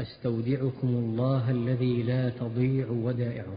أستودعكم الله الذي لا تضيع ودائعه.